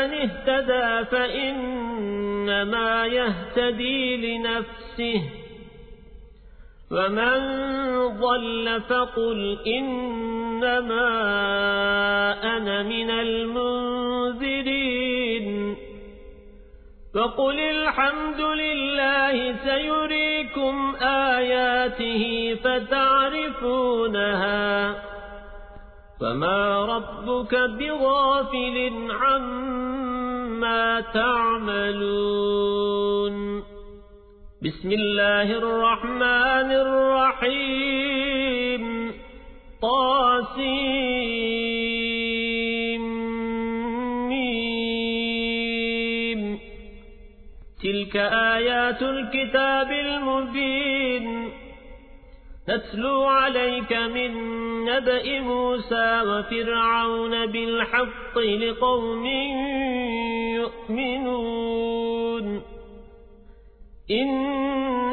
فمن اهتدى فإنما يهتدي لنفسه ومن ضل فقل إنما أنا من المنذرين فقل الحمد لله سيريكم آياته فتعرفونها فما ربك بغافل عما تعملون بسم الله الرحمن الرحيم طاسيم تلك آيات الكتاب المبين نتلو عليك من نبأ موسى وفرعون بالحق لقوم يؤمنون. إن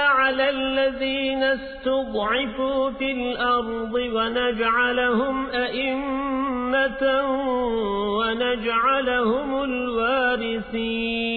على الذين استضعفوا في الأرض ونجعلهم أئمة ونجعلهم الوارثين.